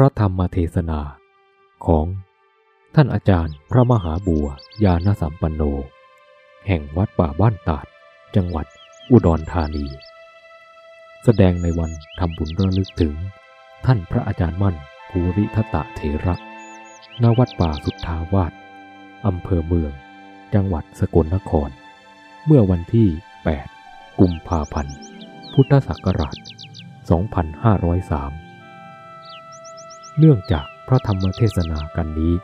ระธรรมเทศนาของท่านอาจารย์พระมหาบัวยานสัมปันโน แห่งวัดป่าบ้านตาด จังหวัดอุดรธานี แสดงในวันทำบุญระลึกถึง ท่านพระอาจารย์มั่นภูริทัตตะเถระณวัดป่าสุทธาวาสอำเภอเมือง จังหวัดสกลนคร เมื่อวันที่ 8 กุมภาพันธ์ พุทธศักราช 2503 เนื่องจากพระธรรมเทศนากันนี้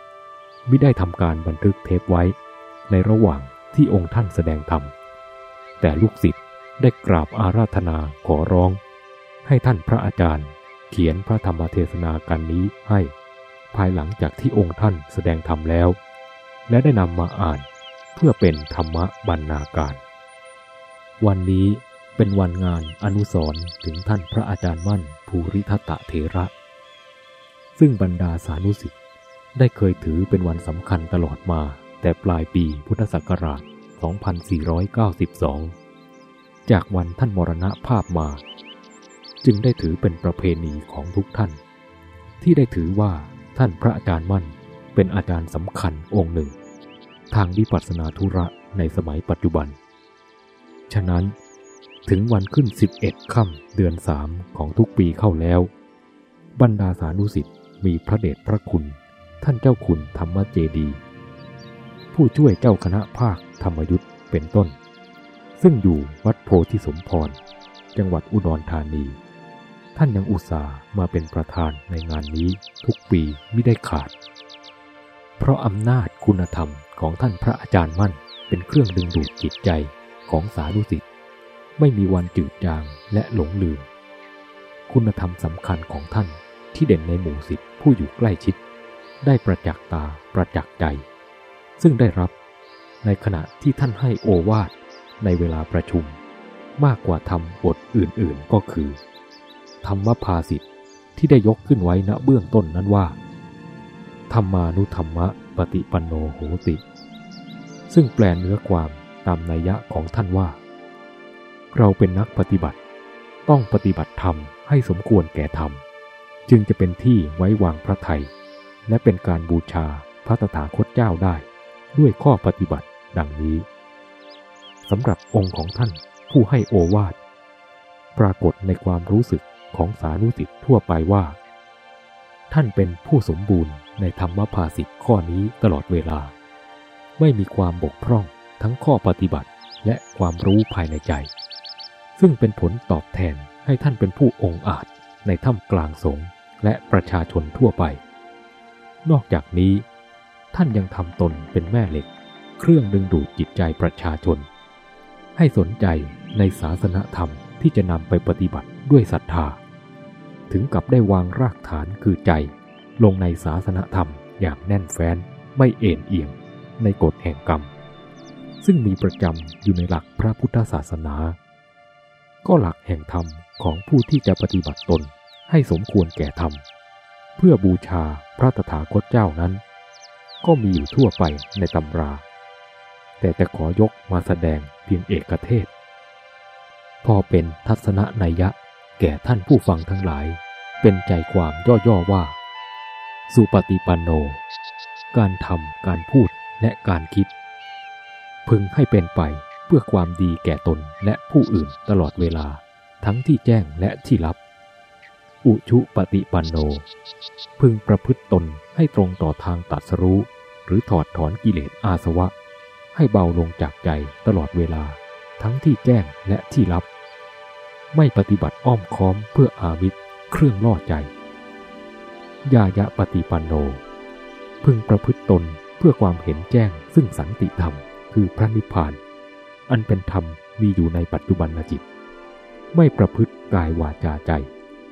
ไม่ได้ทำการบันทึกเทปไว้ ในระหว่างที่องค์ท่านแสดงธรรม แต่ลูกศิษย์ได้กราบอาราธนาขอร้อง ให้ท่านพระอาจารย์ เขียนพระธรรมเทศนากันนี้ให้ ภายหลังจากที่องค์ท่านแสดงธรรมแล้ว และได้นำมาอ่านเพื่อเป็นธรรมบรรณาการ วันนี้เป็นวันงานอนุสรถึงท่านพระอาจารย์มั่นภูริทัตตะเถระ ซึ่งบรรดาสานุสิทธิ์ได้เคยถือเป็นวันสำคัญตลอดมาแต่ปลายปีพุทธศักราช 2492 จากวันท่านมรณภาพมา จึงได้ถือเป็นประเพณีของทุกท่าน ที่ได้ถือว่าท่านพระอาจารย์มั่นเป็นอาจารย์สำคัญองค์หนึ่ง ทางวิปัสสนาธุระในสมัยปัจจุบัน ฉะนั้นถึงวันขึ้น 11 ค่ำเดือนสามของทุกปีเข้าแล้ว บรรดาสานุสิทธิ์ มีพระเดชพระคุณ ท่านเจ้าคุณธรรมเจดี ผู้ช่วยเจ้าคณะภาคธรรมยุทธเป็นต้น ซึ่งอยู่วัดโพธิสมพร จังหวัดอุดรธานี ท่านยังอุตส่าห์มาเป็นประธานในงานนี้ทุกปีไม่ได้ขาด เพราะอำนาจคุณธรรมของท่านพระอาจารย์มั่นเป็นเครื่องดึงดูดจิตใจของสานุสิทธิ์ไม่มีวันจืดจางและหลงลืม คุณธรรมสำคัญของท่านที่เด่นในหมู่สิทธิ ผู้อยู่ใกล้ชิด ได้ประจักษ์ตาประจักษ์ใจ ซึ่งได้รับในขณะที่ท่านให้โอวาทในเวลาประชุม มากกว่าธรรมบทอื่นๆก็คือ ธรรมภาสิทธิ์ที่ได้ยกขึ้นไว้ณเบื้องต้นนั้นว่า ธรรมานุธรรมะปฏิปันโนโหติ ซึ่งแปลเนื้อความตามนัยยะของท่านว่า เราเป็นนักปฏิบัติ ต้องปฏิบัติธรรมให้สมควรแก่ธรรม จึงจะเป็นที่ไว้วางพระไทย และเป็นการบูชาพระตถาคตเจ้าได้ ด้วยข้อปฏิบัติดังนี้สำหรับองค์ของท่านผู้ให้โอวาท ปรากฏในความรู้สึกของสานุสิทธ์ทั่วไปว่า ท่านเป็นผู้สมบูรณ์ในธรรมภาสิทธ์ข้อนี้ตลอดเวลา ไม่มีความบกพร่องทั้งข้อปฏิบัติและความรู้ภายในใจ ซึ่งเป็นผลตอบแทนให้ท่านเป็นผู้องอาจในถ้ำกลางสงฆ์ และประชาชนทั่วไป นอกจากนี้ ท่านยังทำตนเป็นแม่เหล็ก เครื่องดึงดูดจิตใจประชาชน ให้สนใจในศาสนธรรมที่จะนำไปปฏิบัติด้วยศรัทธา ถึงกับได้วางรากฐานคือใจ ลงในศาสนธรรมอย่างแน่นแฟ้นไม่เอ็นเอียงในกฎแห่งกรรม ซึ่งมีประจำอยู่ในหลักพระพุทธศาสนา ก็หลักแห่งธรรมของผู้ที่จะปฏิบัติตน ให้สมควรแก่ธรรม เพื่อบูชาพระตถาคตเจ้านั้น ก็มีอยู่ทั่วไปในตำรา แต่จะขอยกมาแสดงเพียงเอกเทศ พอเป็นทัศนนัยยะแก่ท่านผู้ฟังทั้งหลาย เป็นใจความย่อๆว่า สุปฏิปันโน การทำการพูดและการคิด พึงให้เป็นไปเพื่อความดีแก่ตนและผู้อื่นตลอดเวลาทั้งที่แจ้งและที่ลับ อุชุปฏิปันโน พึงประพฤติตนให้ตรงต่อทางตัดสรู้ หรือถอดถอนกิเลสอาสวะ ให้เบาลงจากใจตลอดเวลาทั้งที่แจ้งและที่ลับ ไม่ปฏิบัติอ้อมค้อมเพื่ออาวิธเครื่องล่อใจ ยายะปฏิปันโน พึงประพฤติตนเพื่อความเห็นแจ้งซึ่งสันติธรรมคือพระนิพพาน อันเป็นธรรมมีอยู่ในปัจจุบันจิต ไม่ประพฤติกายวาจาใจ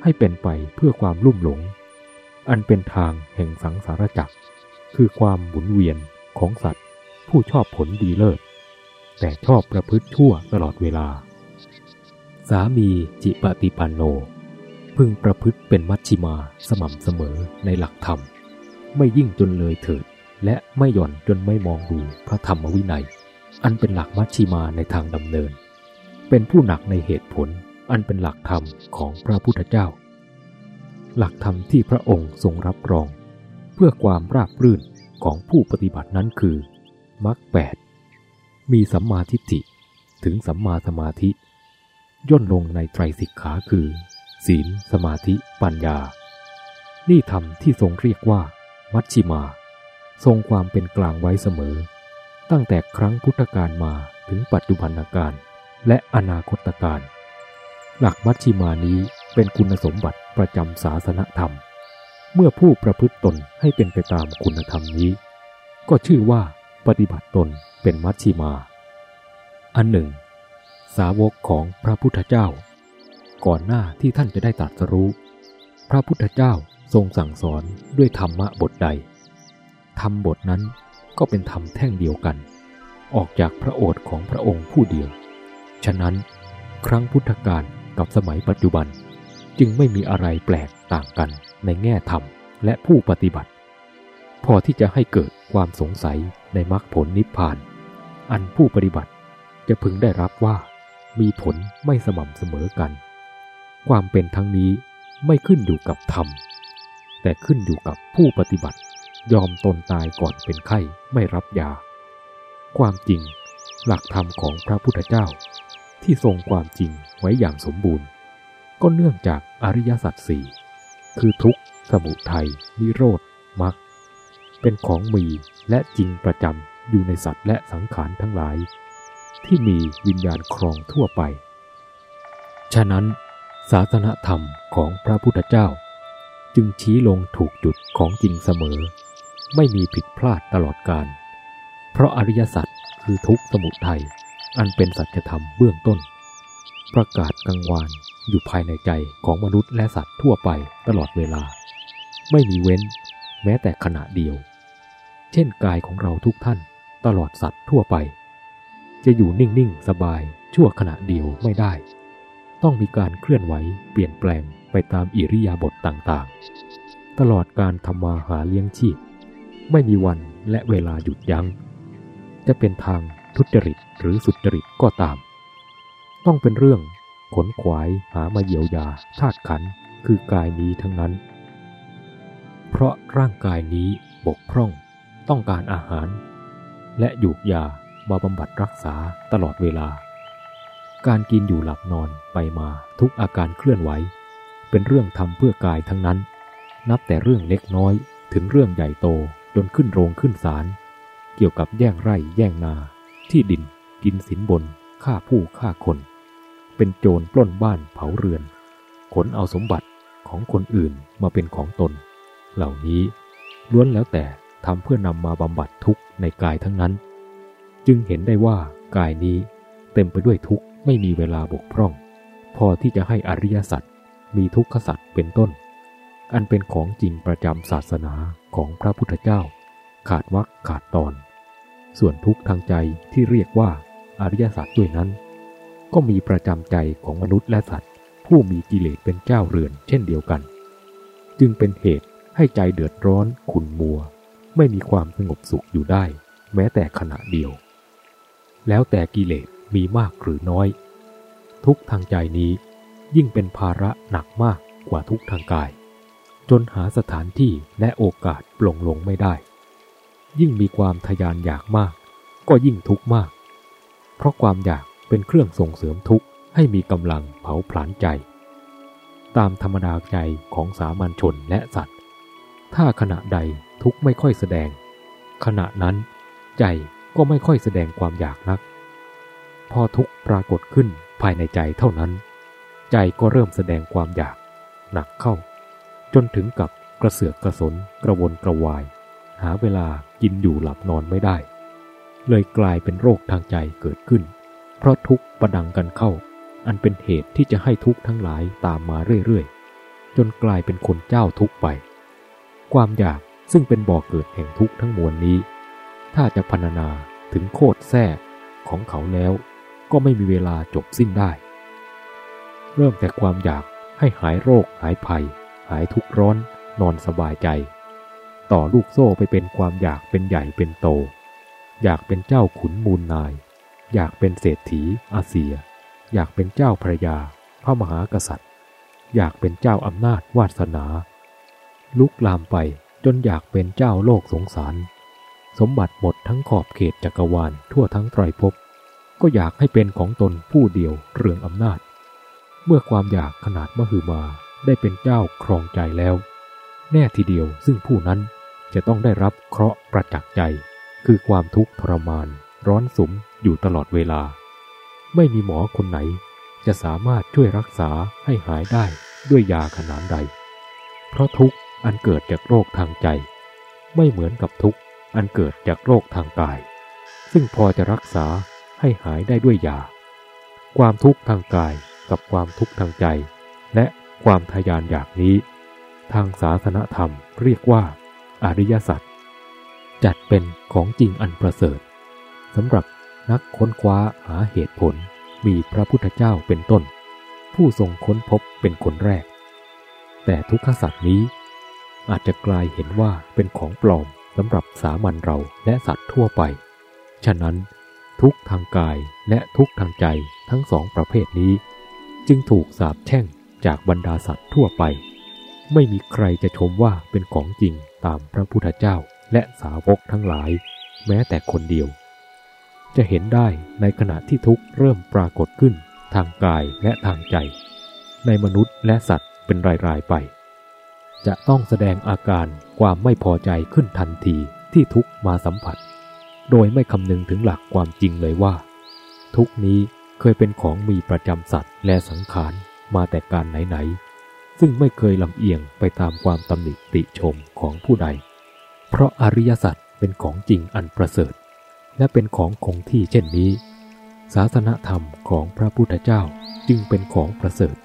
ให้เป็นไปเพื่อความลุ่มหลง อันเป็นทางแห่งสังสารจักรคือความหมุนเวียนของสัตว์ ผู้ชอบผลดีเลิศ แต่ชอบประพฤติชั่วตลอดเวลา สามีจิปฏิปันโน พึงประพฤติเป็นมัชชิมาสม่ำเสมอในหลักธรรม ไม่ยิ่งจนเลยเถิด และไม่หย่อนจนไม่มองดูพระธรรมวินัย อันเป็นหลักมัชชิมาในทางดำเนิน เป็นผู้หนักในเหตุผล อันเป็นหลักธรรมของพระพุทธเจ้า หลักธรรมที่พระองค์ทรงรับรอง เพื่อความราบรื่นของผู้ปฏิบัตินั้นคือมรรคแปดมีสัมมาทิฏฐิถึงสัมมาสมาธิ ย่นลงในไตรสิกขาคือ ศีล สมาธิ ปัญญา นี่ธรรมที่ทรงเรียกว่า มัชชิมา ทรงความเป็นกลางไว้เสมอ ตั้งแต่ครั้งพุทธกาลมาถึงปัจจุบันการและอนาคตการ หลักมัชชิมานี้เป็นคุณสมบัติประจำศาสนธรรม เมื่อผู้ประพฤติตนให้เป็นไปตามคุณธรรมนี้ ก็ชื่อว่าปฏิบัติตนเป็นมัชชิมา อันหนึ่ง สาวกของพระพุทธเจ้า ก่อนหน้าที่ท่านจะได้ตรัสรู้ พระพุทธเจ้าทรงสั่งสอนด้วยธรรมะบทใดธรรมบทนั้นก็เป็นธรรมแท่งเดียวกัน ออกจากพระโอษฐ์ของพระองค์ผู้เดียว ฉะนั้น ครั้งพุทธกาล กับสมัยปัจจุบัน จึงไม่มีอะไรแปลกต่างกันในแง่ธรรมและผู้ปฏิบัติ พอที่จะให้เกิดความสงสัยในมรรคผลนิพพาน อันผู้ปฏิบัติจะพึงได้รับว่า มีผลไม่สม่ำเสมอกัน ความเป็นทั้งนี้ไม่ขึ้นอยู่กับธรรม แต่ขึ้นอยู่กับผู้ปฏิบัติ ยอมตนตายก่อนเป็นไข้ไม่รับยา ความจริงหลักธรรมของพระพุทธเจ้า ที่ทรงความจริงไว้อย่างสมบูรณ์ ก็เนื่องจากอริยสัจสี่คือทุกข์ สมุทัยนิโรธมรรคเป็นของมีและจริงประจำอยู่ในสัตว์และสังขารทั้งหลาย ที่มีวิญญาณครองทั่วไป ฉะนั้น ศาสนธรรมของพระพุทธเจ้า จึงชี้ลงถูกจุดของจริงเสมอ ไม่มีผิดพลาดตลอดการ เพราะอริยสัจคือทุกข์สมุทัย อันเป็นสัจธรรมเบื้องต้น ประกาศกังวานอยู่ภายในใจของมนุษย์และสัตว์ทั่วไปตลอดเวลา ไม่มีเว้นแม้แต่ขณะเดียว เช่นกายของเราทุกท่านตลอดสัตว์ทั่วไป จะอยู่นิ่งๆ สบายชั่วขณะเดียวไม่ได้ ต้องมีการเคลื่อนไหวเปลี่ยนแปลงไปตามอิริยาบถต่างๆ ตลอดการทำมาหาเลี้ยงชีพ ไม่มีวันและเวลาหยุดยัง้ง จะเป็นทางทุจริต หรือสุจริตก็ตาม ต้องเป็นเรื่องขนขวายหามาเยียวยาธาตุขันคือกายนี้ทั้งนั้น เพราะร่างกายนี้บกพร่องต้องการอาหาร และหยูกยามาบำบัดรักษาตลอดเวลา การกินอยู่หลับนอนไปมาทุกอาการเคลื่อนไหว เป็นเรื่องทำเพื่อกายทั้งนั้น นับแต่เรื่องเล็กน้อยถึงเรื่องใหญ่โตจนขึ้นโรงขึ้นศาลเกี่ยวกับแย่งไร่แย่งนาที่ดิน กินสินบนฆ่าผู้ฆ่าคน เป็นโจรปล้นบ้านเผาเรือน ขนเอาสมบัติของคนอื่นมาเป็นของตน เหล่านี้ล้วนแล้วแต่ทำเพื่อนำมาบำบัดทุกข์ในกายทั้งนั้น จึงเห็นได้ว่ากายนี้เต็มไปด้วยทุกข์ไม่มีเวลาบกพร่อง พอที่จะให้อริยสัจมีทุกขสัจเป็นต้น อันเป็นของจริงประจำศาสนาของพระพุทธเจ้า ขาดวักขาดตอน ส่วนทุกข์ทางใจที่เรียกว่า อริยสัจด้วยนั้น ก็มีประจำใจของมนุษย์และสัตว์ ผู้มีกิเลสเป็นเจ้าเรือนเช่นเดียวกัน จึงเป็นเหตุให้ใจเดือดร้อนขุ่นมัว ไม่มีความสงบสุขอยู่ได้ แม้แต่ขณะเดียว แล้วแต่กิเลสมีมากหรือน้อย ทุกทางใจนี้ยิ่งเป็นภาระหนักมากกว่าทุกทางกาย จนหาสถานที่และโอกาสปลงลงไม่ได้ ยิ่งมีความทยานอยากมาก ก็ยิ่งทุกข์มาก เพราะความอยากเป็นเครื่องส่งเสริมทุกข์ให้มีกำลังเผาผลาญใจ ตามธรรมดาใจของสามัญชนและสัตว์ ถ้าขณะใดทุกข์ไม่ค่อยแสดง ขณะนั้นใจก็ไม่ค่อยแสดงความอยากนัก พอทุกข์ปรากฏขึ้นภายในใจเท่านั้น ใจก็เริ่มแสดงความอยาก หนักเข้า จนถึงกับกระเสือกกระสนกระวนกระวาย หาเวลากินอยู่หลับนอนไม่ได้ เลยกลายเป็นโรคทางใจเกิดขึ้น เพราะทุกข์ประดังกันเข้า อันเป็นเหตุที่จะให้ทุกข์ทั้งหลายตามมาเรื่อยๆ จนกลายเป็นคนเจ้าทุกข์ไป ความอยากซึ่งเป็นบ่อกเกิดแห่งทุกข์ทั้งมวลนี้ ถ้าจะพรรณนาถึงโคตรแท้ของเขาแล้ว ก็ไม่มีเวลาจบสิ้นได้ เริ่มแต่ความอยากให้หายโรคหายภัย หายทุกข์ร้อนนอนสบายใจ ต่อลูกโซ่ไปเป็นความอยากเป็นใหญ่เป็นโต อยากเป็นเจ้าขุนมูลนาย อยากเป็นเศรษฐีอาเซีย อยากเป็นเจ้าพระยา พระมหากษัตริย์ อยากเป็นเจ้าอำนาจวาสนา ลุกลามไปจนอยากเป็นเจ้าโลกสงสาร สมบัติหมดทั้งขอบเขตจักรวาลทั่วทั้งไตรภพก็อยากให้เป็นของตนผู้เดียวเรื่องอำนาจ เมื่อความอยากขนาดมหึมาได้เป็นเจ้าครองใจแล้ว แน่ทีเดียวซึ่งผู้นั้นจะต้องได้รับเคราะห์ประจักษ์ใจ คือความทุกข์ทรมาน ร้อนสมอยู่ตลอดเวลา ไม่มีหมอคนไหน จะสามารถช่วยรักษาให้หายได้ด้วยยาขนาดใด เพราะทุกข์อันเกิดจากโรคทางใจ ไม่เหมือนกับทุกข์อันเกิดจากโรคทางกาย ซึ่งพอจะรักษาให้หายได้ด้วยยา ความทุกข์ทางกายกับความทุกข์ทางใจ และความทยานอยากนี้ ทางศาสนธรรมเรียกว่า อริยสัจ จัดเป็นของจริงอันประเสริฐสำหรับนักค้นคว้าหาเหตุผลมีพระพุทธเจ้าเป็นต้น ผู้ทรงค้นพบเป็นคนแรก แต่ทุกขสัตว์นี้ อาจจะกลายเห็นว่าเป็นของปลอมสำหรับสามัญเราและสัตว์ทั่วไป ฉะนั้นทุกทางกายและทุกทางใจทั้งสองประเภทนี้ จึงถูกสาบแช่งจากบรรดาสัตว์ทั่วไป ไม่มีใครจะชมว่าเป็นของจริงตามพระพุทธเจ้า และสาวกทั้งหลาย แม้แต่คนเดียว จะเห็นได้ในขณะที่ทุกข์เริ่มปรากฏขึ้นทางกายและทางใจ ในมนุษย์และสัตว์เป็นรายๆไป จะต้องแสดงอาการความไม่พอใจขึ้นทันทีที่ทุกข์มาสัมผัส โดยไม่คำนึงถึงหลักความจริงเลยว่า ทุกนี้เคยเป็นของมีประจำสัตว์และสังขารมาแต่การไหนๆซึ่งไม่เคยลำเอียงไปตามความตำหนิติชมของผู้ใด เพราะอริยสัจเป็นของจริงอันประเสริฐ และเป็นของคงที่เช่นนี้ ศาสนธรรมของพระพุทธเจ้าจึงเป็นของประเสริฐ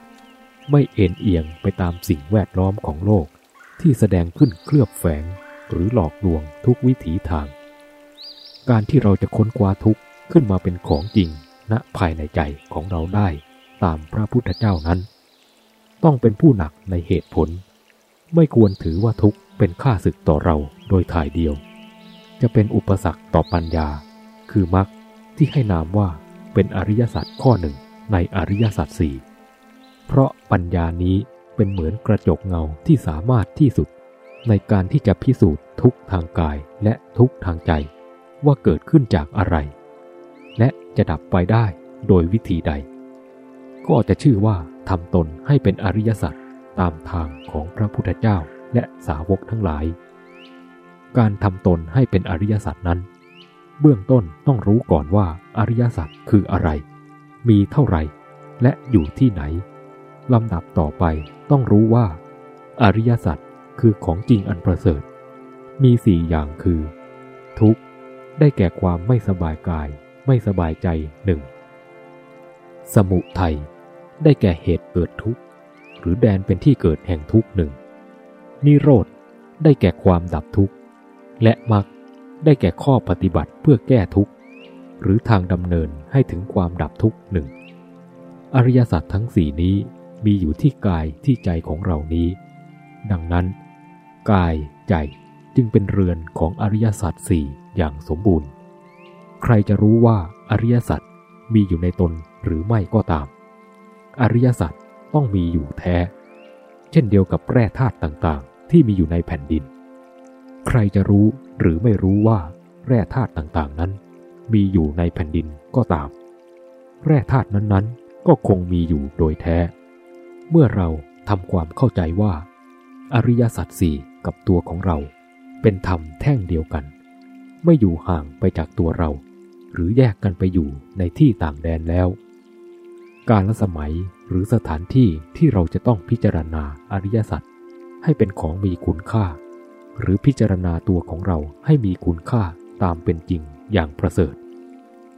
ไม่เอ็นเอียงไปตามสิ่งแวดล้อมของโลกที่แสดงขึ้นเคลือบแฝงหรือหลอกลวงทุกวิถีทาง การที่เราจะค้นคว้าทุกข์ขึ้นมาเป็นของจริงณภายในใจของเราได้ตามพระพุทธเจ้านั้น ต้องเป็นผู้หนักในเหตุผล ไม่ควรถือว่าทุกข์เป็นค่าศึกต่อเราโดยถ่ายเดียว จะเป็นอุปสรรคต่อปัญญา คือมรรคที่ให้นามว่าเป็นอริยสัจข้อหนึ่งในอริยสัจสี่เพราะปัญญานี้เป็นเหมือนกระจกเงาที่สามารถที่สุด ในการที่จะพิสูจน์ทุกทางกายและทุกทางใจ ว่าเกิดขึ้นจากอะไร และจะดับไปได้โดยวิธีใด ก็จะชื่อว่าทำตนให้เป็นอริยสัจ ตามทางของพระพุทธเจ้าและสาวกทั้งหลาย การทำตนให้เป็นอริยสัจนั้น เบื้องต้นต้องรู้ก่อนว่าอริยสัจคืออะไร มีเท่าไหร่ และอยู่ที่ไหนลำดับต่อไปต้องรู้ว่า อริยสัจคือของจริงอันประเสริฐ มีสี่อย่างคือ ทุกข์ได้แก่ความไม่สบายกาย ไม่สบายใจหนึ่งสมุทัยได้แก่เหตุเกิดทุกข์ หรือแดนเป็นที่เกิดแห่งทุกข์หนึ่ง นิโรธได้แก่ความดับทุกข์ และมรรคได้แก่ข้อปฏิบัติเพื่อแก้ทุกข์ หรือทางดำเนินให้ถึงความดับทุกข์หนึ่ง อริยสัจทั้งสี่นี้มีอยู่ที่กายที่ใจของเรานี้ ดังนั้น กายใจจึงเป็นเรือนของอริยสัจสี่อย่างสมบูรณ์ ใครจะรู้ว่าอริยสัจมีอยู่ในตนหรือไม่ก็ตาม อริยสัจ ต้องมีอยู่แท้ เช่นเดียวกับแร่ธาตุต่างๆ ที่มีอยู่ในแผ่นดิน ใครจะรู้หรือไม่รู้ว่าแร่ธาตุต่างๆนั้น มีอยู่ในแผ่นดินก็ตาม แร่ธาตุนั้นๆ ก็คงมีอยู่โดยแท้ เมื่อเราทำความเข้าใจว่า อริยสัจสี่กับตัวของเรา เป็นธรรมแท่งเดียวกัน ไม่อยู่ห่างไปจากตัวเรา หรือแยกกันไปอยู่ในที่ต่างแดนแล้ว การละสมัย หรือสถานที่ที่เราจะต้องพิจารณาอริยสัจให้เป็นของมีคุณค่า หรือพิจารณาตัวของเราให้มีคุณค่าตามเป็นจริงอย่างประเสริฐ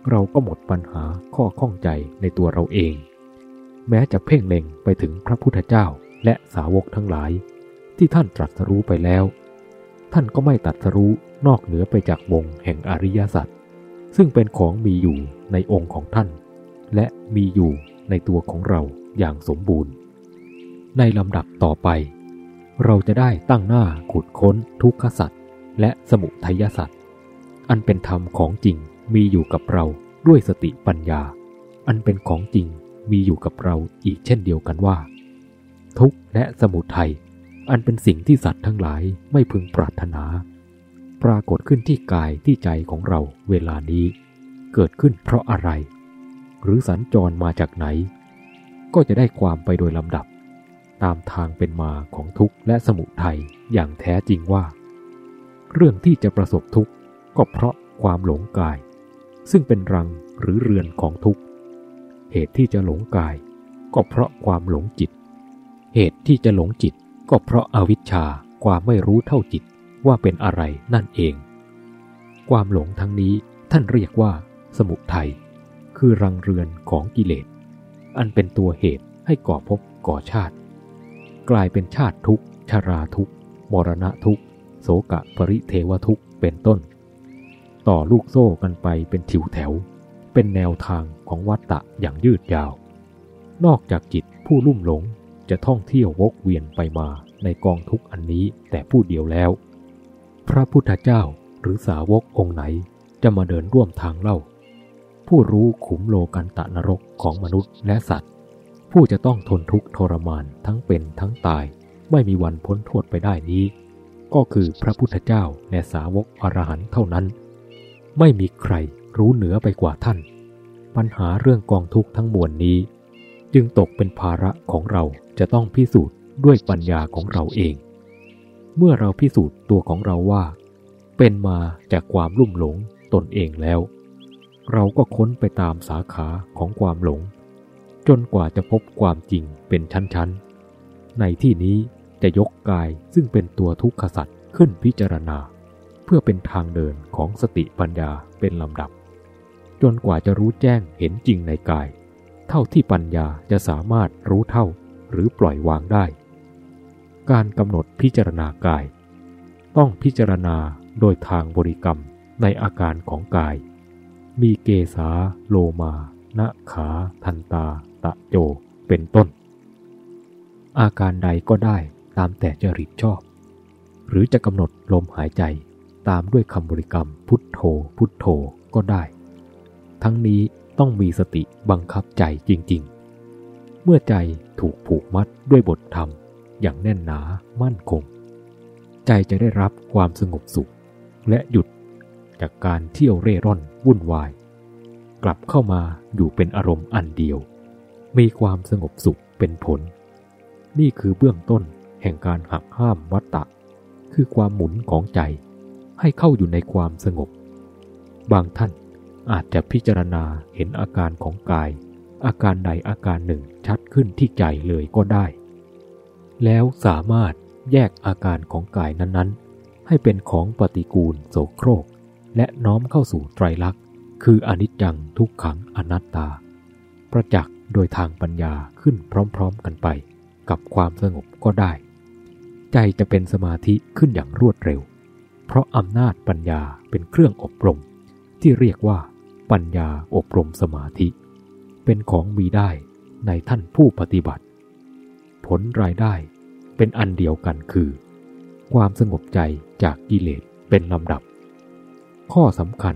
เราก็หมดปัญหาข้อข้องใจในตัวเราเอง แม้จะเพ่งเล็งไปถึงพระพุทธเจ้าและสาวกทั้งหลาย ที่ท่านตรัสรู้ไปแล้ว ท่านก็ไม่ตัดสรู้นอกเหนือไปจากวงแห่งอริยสัจซึ่งเป็นของมีอยู่ในองค์ของท่าน และมีอยู่ในตัวของเรา อย่างสมบูรณ์ ในลำดับต่อไป เราจะได้ตั้งหน้าขุดค้นทุกขสัตว์และสมุทัยสัตว์อันเป็นธรรมของจริงมีอยู่กับเราด้วยสติปัญญา อันเป็นของจริงมีอยู่กับเราอีกเช่นเดียวกันว่า ทุกข์และสมุทัยอันเป็นสิ่งที่สัตว์ทั้งหลายไม่พึงปรารถนา ปรากฏขึ้นที่กายที่ใจของเราเวลานี้ เกิดขึ้นเพราะอะไร หรือสัญจรมาจากไหน ก็จะได้ความไปโดยลำดับ ตามทางเป็นมาของทุกข์และสมุทัยอย่างแท้จริงว่า เรื่องที่จะประสบทุกข์ก็เพราะความหลงกาย ซึ่งเป็นรังหรือเรือนของทุกข์ เหตุที่จะหลงกาย ก็เพราะความหลงจิต เหตุที่จะหลงจิต ก็เพราะอาวิชชาความไม่รู้เท่าจิตว่าเป็นอะไรนั่นเอง ความหลงทั้งนี้ท่านเรียกว่า สมุทัยคือรังเรือนของกิเลส อันเป็นตัวเหตุให้ก่อภพก่อชาติ กลายเป็นชาติทุกข์ ชราทุกข์มรณะทุกข์โสกะปริเทวทุกข์เป็นต้น ต่อลูกโซ่กันไปเป็นถิวแถว เป็นแนวทางของวัตตะอย่างยืดยาว นอกจากจิตผู้ลุ่มหลงจะท่องเที่ยววกเวียนไปมาในกองทุกอันนี้แต่ผู้เดียวแล้ว พระพุทธเจ้าหรือสาวกองค์ไหนจะมาเดินร่วมทางเล่า ผู้รู้ขุมโลกันตะนรกของมนุษย์และสัตว์ ผู้จะต้องทนทุกข์ทรมานทั้งเป็นทั้งตาย ไม่มีวันพ้นโทษไปได้นี้ ก็คือพระพุทธเจ้าและสาวกอรหันต์เท่านั้น ไม่มีใครรู้เหนือไปกว่าท่าน ปัญหาเรื่องกองทุกข์ทั้งมวลนี้ จึงตกเป็นภาระของเราจะต้องพิสูจน์ด้วยปัญญาของเราเอง เมื่อเราพิสูจน์ตัวของเราว่า เป็นมาจากความลุ่มหลงตนเองแล้ว เราก็ค้นไปตามสาขาของความหลง จนกว่าจะพบความจริงเป็นชั้นๆ ในที่นี้จะยกกายซึ่งเป็นตัวทุกขสัตว์ขึ้นพิจารณา เพื่อเป็นทางเดินของสติปัญญาเป็นลำดับ จนกว่าจะรู้แจ้งเห็นจริงในกาย เท่าที่ปัญญาจะสามารถรู้เท่าหรือปล่อยวางได้ การกำหนดพิจารณากาย ต้องพิจารณาโดยทางบริกรรมในอาการของกาย มีเกสาโลมานะขาทันตา ตะโจเป็นต้น อาการใดก็ได้ตามแต่จริตชอบ หรือจะกำหนดลมหายใจตามด้วยคำบริกรรมพุทโธพุทโธก็ได้ ทั้งนี้ต้องมีสติบังคับใจจริง ๆ เมื่อใจถูกผูกมัดด้วยบทธรรมอย่างแน่นหนามั่นคง ใจจะได้รับความสงบสุข และหยุดจากการเที่ยวเร่ร่อน วุ่นวาย กลับเข้ามาอยู่เป็นอารมณ์อันเดียว มีความสงบสุขเป็นผล นี่คือเบื้องต้นแห่งการหักห้ามวัตตะ คือความหมุนของใจให้เข้าอยู่ในความสงบ บางท่านอาจจะพิจารณาเห็นอาการของกาย อาการใดอาการหนึ่งชัดขึ้นที่ใจเลยก็ได้ แล้วสามารถแยกอาการของกายนั้นๆ ให้เป็นของปฏิกูลโสโครก และน้อมเข้าสู่ไตรลักษณ์คืออนิจจังทุกขังอนัตตา ประจักษ์โดยทางปัญญาขึ้นพร้อมๆกันไป กับความสงบก็ได้ ใจจะเป็นสมาธิขึ้นอย่างรวดเร็ว เพราะอำนาจปัญญาเป็นเครื่องอบรม ที่เรียกว่า ปัญญาอบรมสมาธิ เป็นของมีได้ในท่านผู้ปฏิบัติ ผลรายได้เป็นอันเดียวกันคือ ความสงบใจจากกิเลสเป็นลำดับ ข้อสำคัญ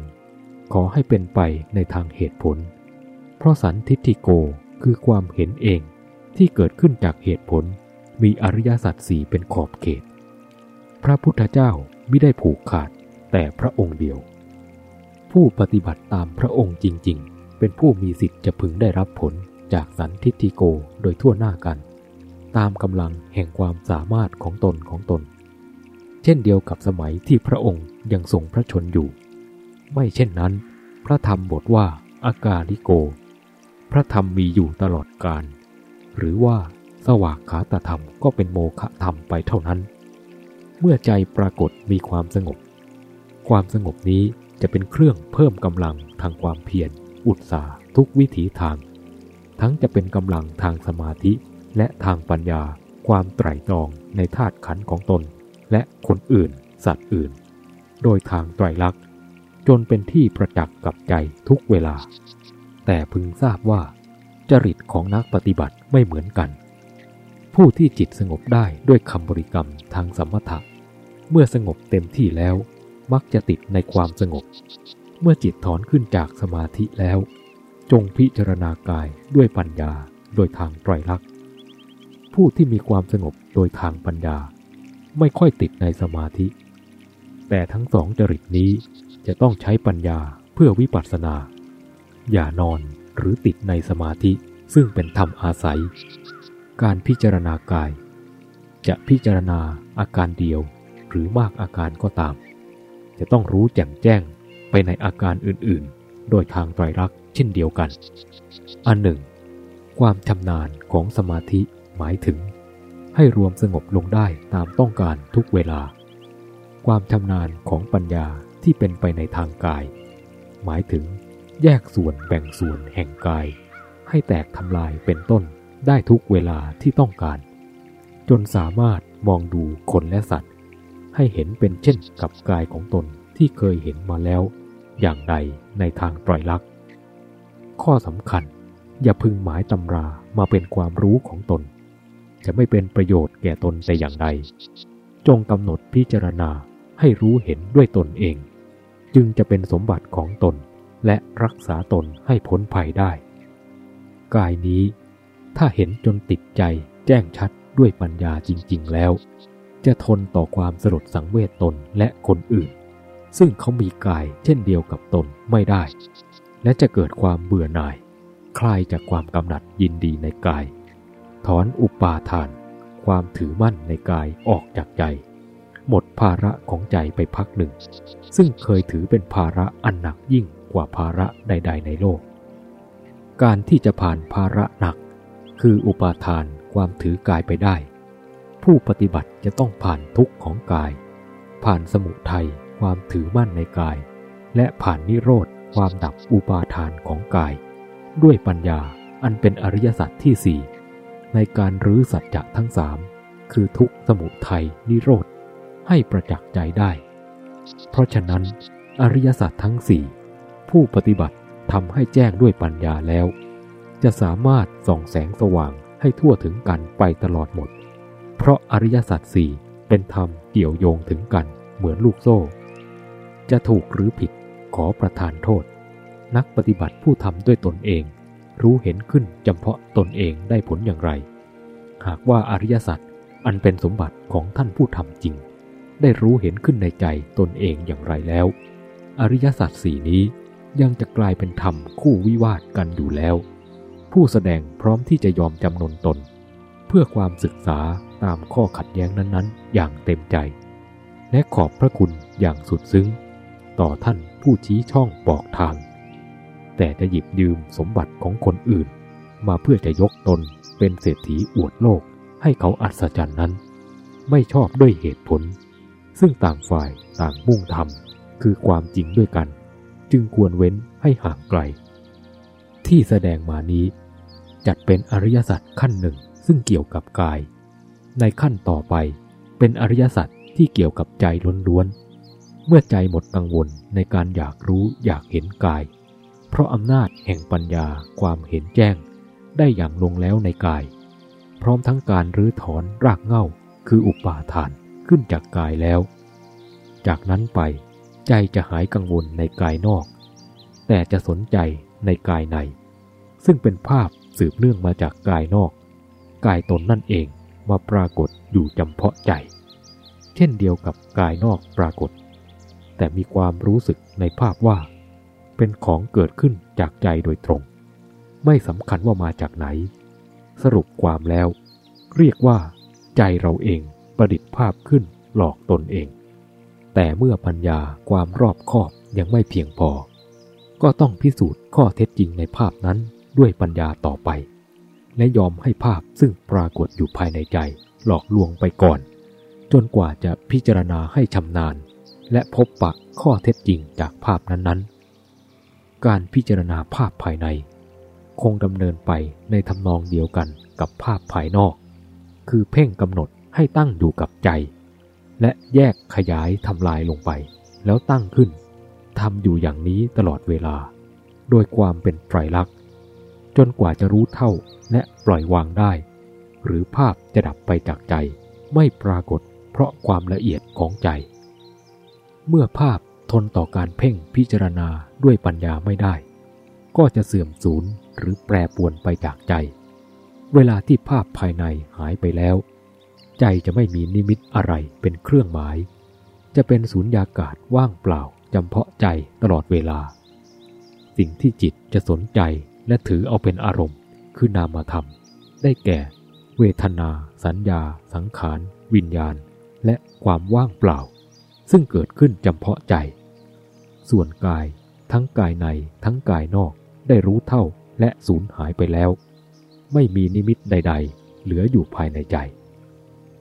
ขอให้เป็นไปในทางเหตุผล เพราะสันทิฏฐิโกคือความเห็นเองที่เกิดขึ้นจากเหตุผล มีอริยสัจสี่เป็นขอบเขต พระพุทธเจ้าไม่ได้ผูกขาดแต่พระองค์เดียว ผู้ปฏิบัติตามพระองค์จริง ๆ เป็นผู้มีสิทธิ์จะพึงได้รับผลจากสันทิฏฐิโกโดยทั่วหน้ากัน ตามกำลังแห่งความสามารถของตนของตน เช่นเดียวกับสมัยที่พระองค์ยังทรงพระชนอยู่ ไม่เช่นนั้น พระธรรมบทว่าอากาลิโก พระธรรมมีอยู่ตลอดกาลหรือว่าสวากขาตธรรมก็เป็นโมฆะธรรมไปเท่านั้น เมื่อใจปรากฏมีความสงบ ความสงบนี้จะเป็นเครื่องเพิ่มกำลังทางความเพียร อุตสาทุกวิถีทาง ทั้งจะเป็นกำลังทางสมาธิและทางปัญญา ความไตร่ตรองในธาตุขันของตน และคนอื่น สัตว์อื่น โดยทางไตรลักษณ์ จนเป็นที่ประจักษ์กับใจทุกเวลา แต่พึงทราบว่า จริตของนักปฏิบัติไม่เหมือนกัน ผู้ที่จิตสงบได้ด้วยคำบริกรรมทางสมถะ เมื่อสงบเต็มที่แล้วมักจะติดในความสงบ เมื่อจิตถอนขึ้นจากสมาธิแล้ว จงพิจารณากายด้วยปัญญาโดยทางไตรลักษณ์ ผู้ที่มีความสงบโดยทางปัญญา ไม่ค่อยติดในสมาธิ แต่ทั้งสองจริตนี้ จะต้องใช้ปัญญาเพื่อวิปัสสนา อย่านอนหรือติดในสมาธิซึ่งเป็นธรรมอาศัย การพิจารณากาย จะพิจารณาอาการเดียวหรือมากอาการก็ตาม จะต้องรู้แจ่มแจ้งไปในอาการอื่นๆ โดยทางไตรลักษณ์เช่นเดียวกัน อันหนึ่ง ความชำนาญของสมาธิหมายถึง ให้รวมสงบลงได้ตามต้องการทุกเวลา ความชำนาญของปัญญา ที่เป็นไปในทางกาย หมายถึงแยกส่วนแบ่งส่วนแห่งกาย ให้แตกทำลายเป็นต้นได้ทุกเวลาที่ต้องการ จนสามารถมองดูคนและสัตว์ ให้เห็นเป็นเช่นกับกายของตนที่เคยเห็นมาแล้ว อย่างใดในทางปล่อยลักข้อสำคัญอย่าพึงหมายตำรามาเป็นความรู้ของตน จะไม่เป็นประโยชน์แก่ตนแต่อย่างใด จงกำหนดพิจารณาให้รู้เห็นด้วยตนเอง จึงจะเป็นสมบัติของตนและรักษาตนให้พ้นภัยได้ กายนี้ ถ้าเห็นจนติดใจแจ้งชัดด้วยปัญญาจริง ๆ แล้ว จะทนต่อความสลดสังเวชตนและคนอื่น ซึ่งเขามีกายเช่นเดียวกับตนไม่ได้ และจะเกิดความเบื่อหน่าย คลายจากความกำหนัดยินดีในกาย ถอนอุปาทาน ความถือมั่นในกายออกจากใจ หมดภาระของใจไปพักหนึ่ง ซึ่งเคยถือเป็นภาระอันหนักยิ่งกว่าภาระใด ๆ ในโลก การที่จะผ่านภาระหนัก คืออุปาทานความถือกายไปได้ ผู้ปฏิบัติจะต้องผ่านทุกข์ของกาย ผ่านสมุทัยความถือมั่นในกาย และผ่านนิโรธความดับอุปาทานของกาย ด้วยปัญญาอันเป็นอริยสัจที่สี่ในการรื้อสัจจะทั้งสามคือทุกสมุทัยนิโรธให้ประจักษ์ใจได้ เพราะฉะนั้น อริยสัจทั้งสี่ผู้ปฏิบัติทำให้แจ้งด้วยปัญญาแล้ว จะสามารถส่องแสงสว่างให้ทั่วถึงกันไปตลอดหมด เพราะอริยสัจสี่เป็นธรรมเกี่ยวโยงถึงกันเหมือนลูกโซ่ จะถูกหรือผิดขอประทานโทษ นักปฏิบัติผู้ทำด้วยตนเอง รู้เห็นขึ้นจำเพาะตนเองได้ผลอย่างไร หากว่าอริยสัจอันเป็นสมบัติของท่านผู้ทำจริง ได้รู้เห็นขึ้นในใจตนเองอย่างไรแล้ว อริยสัจสี่นี้ยังจะกลายเป็นธรรมคู่วิวาทกันอยู่แล้ว ผู้แสดงพร้อมที่จะยอมจำนนตน เพื่อความศึกษาตามข้อขัดแย้งนั้นๆ อย่างเต็มใจ และขอบพระคุณอย่างสุดซึ้ง ต่อท่านผู้ชี้ช่องบอกทาง แต่จะหยิบยืมสมบัติของคนอื่น มาเพื่อจะยกตนเป็นเศรษฐีอวดโลกให้เขาอัศจรรย์นั้น ไม่ชอบด้วยเหตุผล ซึ่งต่างฝ่ายต่างมุ่งทำคือความจริงด้วยกัน จึงควรเว้นให้ห่างไกล ที่แสดงมานี้ จัดเป็นอริยสัจขั้นหนึ่งซึ่งเกี่ยวกับกาย ในขั้นต่อไปเป็นอริยสัจที่เกี่ยวกับใจล้วนๆ เมื่อใจหมดกังวลในการอยากรู้อยากเห็นกาย เพราะอำนาจแห่งปัญญาความเห็นแจ้ง ได้อย่างลงแล้วในกาย พร้อมทั้งการรื้อถอนรากเหง่าคืออุปาทาน ขึ้นจากกายแล้ว จากนั้นไปใจจะหายกังวลในกายนอก แต่จะสนใจในกายใน ซึ่งเป็นภาพสืบเนื่องมาจากกายนอก กายตนนั่นเองมาปรากฏอยู่จำเพาะใจ เช่นเดียวกับกายนอกปรากฏ แต่มีความรู้สึกในภาพว่า เป็นของเกิดขึ้นจากใจโดยตรง ไม่สำคัญว่ามาจากไหน สรุปความแล้ว เรียกว่า ใจเราเอง ประดิษฐ์ภาพขึ้นหลอกตนเอง แต่เมื่อปัญญาความรอบคอบยังไม่เพียงพอ ก็ต้องพิสูจน์ข้อเท็จจริงในภาพนั้นด้วยปัญญาต่อไป และยอมให้ภาพซึ่งปรากฏอยู่ภายในใจ หลอกลวงไปก่อน จนกว่าจะพิจารณาให้ชำนาญ และพบปะข้อเท็จจริงจากภาพนั้นๆ การพิจารณาภาพภายใน คงดำเนินไปในทำนองเดียวกันกับภาพภายนอก คือเพ่งกำหนด ให้ตั้งอยู่กับใจ และแยกขยายทำลายลงไป แล้วตั้งขึ้นทำอยู่อย่างนี้ตลอดเวลา โดยความเป็นไตรลักษณ์ จนกว่าจะรู้เท่าและปล่อยวางได้ หรือภาพจะดับไปจากใจไม่ปรากฏเพราะความละเอียดของใจ เมื่อภาพทนต่อการเพ่งพิจารณาด้วยปัญญาไม่ได้ ก็จะเสื่อมสูญหรือแปรปวนไปจากใจ เวลาที่ภาพภายในหายไปแล้ว ใจจะไม่มีนิมิตอะไรเป็นเครื่องหมาย จะเป็นศูนยากาศว่างเปล่าจำเพาะใจตลอดเวลา สิ่งที่จิตจะสนใจและถือเอาเป็นอารมณ์ คือนามธรรม ได้แก่ เวทนา สัญญา สังขาร วิญญาณ และความว่างเปล่า ซึ่งเกิดขึ้นจำเพาะใจ ส่วนกาย ทั้งกายในทั้งกายนอกได้รู้เท่าและสูญหายไปแล้ว ไม่มีนิมิตใด ๆ เหลืออยู่ภายในใจ